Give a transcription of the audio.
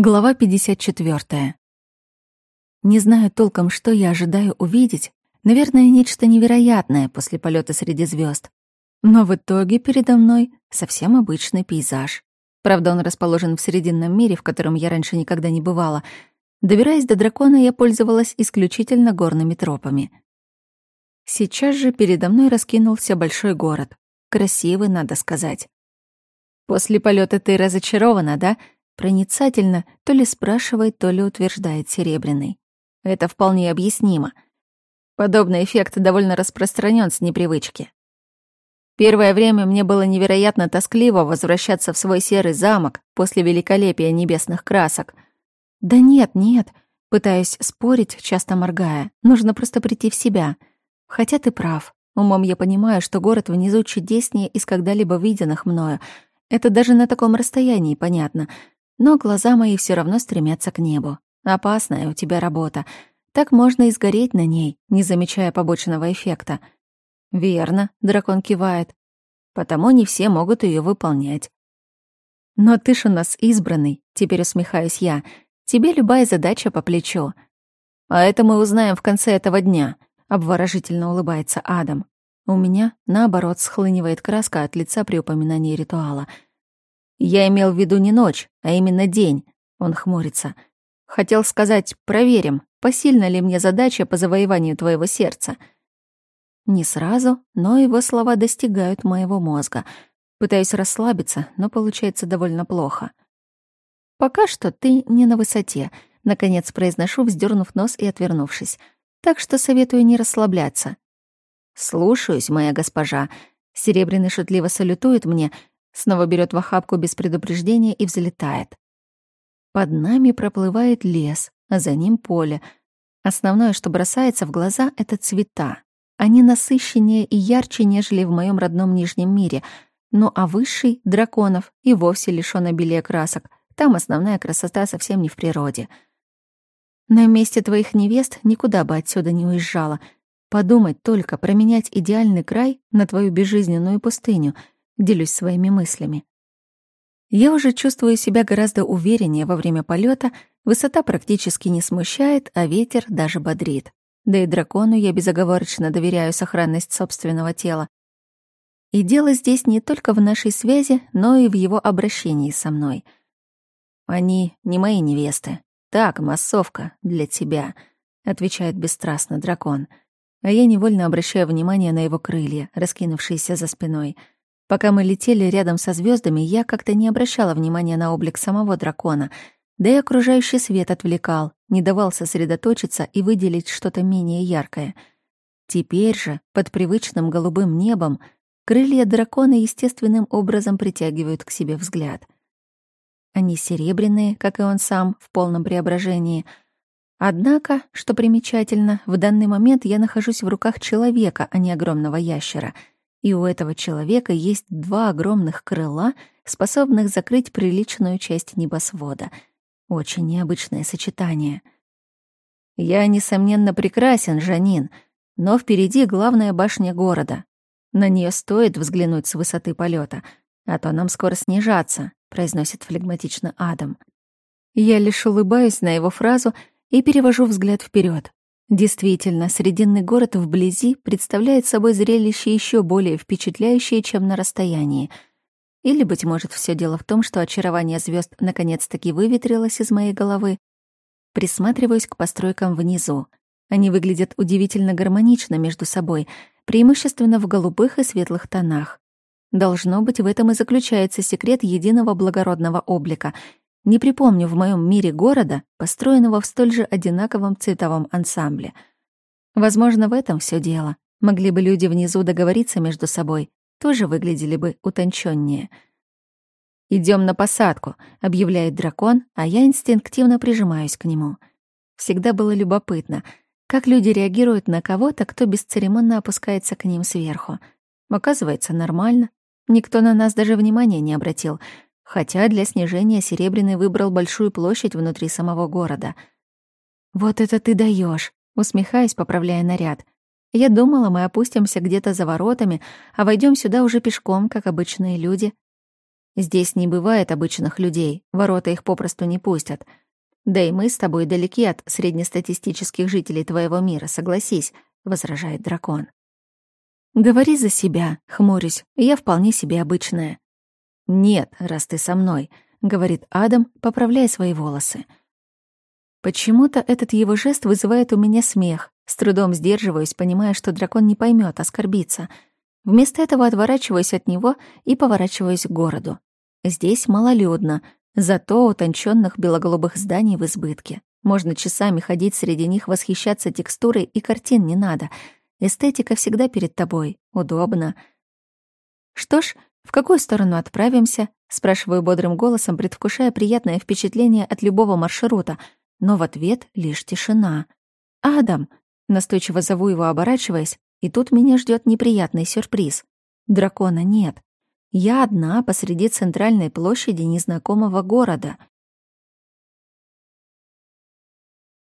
Глава 54. Не знаю толком, что я ожидаю увидеть. Наверное, нечто невероятное после полета среди звезд. Но в итоге передо мной совсем обычный пейзаж. Правда, он расположен в Срединном мире, в котором я раньше никогда не бывала. Добираясь до дракона, я пользовалась исключительно горными тропами. Сейчас же передо мной раскинулся большой город. Красивый, надо сказать. «После полета ты разочарована, да?» Проницательно то ли спрашивает, то ли утверждает Серебряный. Это вполне объяснимо. Подобный эффект довольно распространен с непривычки. Первое время мне было невероятно тоскливо возвращаться в свой серый замок после великолепия небесных красок. Да нет, нет, пытаюсь спорить, часто моргая. Нужно просто прийти в себя. Хотя ты прав. Умом я понимаю, что город внизу чудеснее из когда-либо виденных мною. Это даже на таком расстоянии понятно — но глаза мои все равно стремятся к небу. Опасная у тебя работа. Так можно и сгореть на ней, не замечая побочного эффекта. Верно, дракон кивает. Потому не все могут ее выполнять. Но ты ж у нас избранный, теперь усмехаюсь я. Тебе любая задача по плечу. А это мы узнаем в конце этого дня, обворожительно улыбается Адам. У меня, наоборот, схлынивает краска от лица при упоминании ритуала — я имел в виду не ночь, а именно день. Он хмурится. Хотел сказать, проверим, посильна ли мне задача по завоеванию твоего сердца. Не сразу, но его слова достигают моего мозга. Пытаюсь расслабиться, но получается довольно плохо. Пока что ты не на высоте, наконец произношу, вздернув нос и отвернувшись. Так что советую не расслабляться. Слушаюсь, моя госпожа. Серебряный шутливо салютует мне, снова берет в охапку без предупреждения и взлетает. Под нами проплывает лес, а за ним поле. Основное, что бросается в глаза, — это цвета. Они насыщеннее и ярче, нежели в моем родном Нижнем мире. Ну а высший — драконов, и вовсе лишён обилия красок. Там основная красота совсем не в природе. На месте твоих невест никуда бы отсюда не уезжала. Подумать только, променять идеальный край на твою безжизненную пустыню — делюсь своими мыслями. Я уже чувствую себя гораздо увереннее во время полета, высота практически не смущает, а ветер даже бодрит. Да и дракону я безоговорочно доверяю сохранность собственного тела. И дело здесь не только в нашей связи, но и в его обращении со мной. Они не мои невесты. Так, массовка для тебя, отвечает бесстрастно дракон. А я невольно обращаю внимание на его крылья, раскинувшиеся за спиной — Пока мы летели рядом со звездами, я как-то не обращала внимания на облик самого дракона, да и окружающий свет отвлекал, не давал сосредоточиться и выделить что-то менее яркое. Теперь же, под привычным голубым небом, крылья дракона естественным образом притягивают к себе взгляд. Они серебряные, как и он сам, в полном преображении. Однако, что примечательно, в данный момент я нахожусь в руках человека, а не огромного ящера — и у этого человека есть два огромных крыла, способных закрыть приличную часть небосвода. Очень необычное сочетание. Я, несомненно, прекрасен, Жанин, но впереди главная башня города. На нее стоит взглянуть с высоты полета, а то нам скоро снижаться, произносит флегматично Адам. Я лишь улыбаюсь на его фразу и перевожу взгляд вперед. Действительно, Срединный город вблизи представляет собой зрелище еще более впечатляющее, чем на расстоянии. Или, быть может, все дело в том, что очарование звезд наконец-таки выветрилось из моей головы. Присматриваюсь к постройкам внизу. Они выглядят удивительно гармонично между собой, преимущественно в голубых и светлых тонах. Должно быть, в этом и заключается секрет единого благородного облика — не припомню в моем мире города, построенного в столь же одинаковом цветовом ансамбле. Возможно, в этом все дело. Могли бы люди внизу договориться между собой, тоже выглядели бы утонченнее. Идем на посадку», — объявляет дракон, а я инстинктивно прижимаюсь к нему. Всегда было любопытно, как люди реагируют на кого-то, кто бесцеремонно опускается к ним сверху. Оказывается, нормально. Никто на нас даже внимания не обратил — хотя для снижения Серебряный выбрал большую площадь внутри самого города. «Вот это ты даешь, усмехаясь, поправляя наряд. «Я думала, мы опустимся где-то за воротами, а войдем сюда уже пешком, как обычные люди». Здесь не бывает обычных людей, ворота их попросту не пустят. Да и мы с тобой далеки от среднестатистических жителей твоего мира, согласись, — возражает дракон. «Говори за себя», — хмурюсь, — «я вполне себе обычная». «Нет, раз ты со мной», — говорит Адам, поправляя свои волосы. Почему-то этот его жест вызывает у меня смех. С трудом сдерживаюсь, понимая, что дракон не поймет, оскорбится. Вместо этого отворачиваюсь от него и поворачиваюсь к городу. Здесь малолюдно, зато утонченных белоголубых зданий в избытке. Можно часами ходить среди них, восхищаться текстурой, и картин не надо. Эстетика всегда перед тобой. Удобно. Что ж, в какую сторону отправимся? Спрашиваю бодрым голосом, предвкушая приятное впечатление от любого маршрута, но в ответ лишь тишина. «Адам!» — настойчиво зову его, оборачиваясь, и тут меня ждет неприятный сюрприз. Дракона нет. Я одна посреди центральной площади незнакомого города.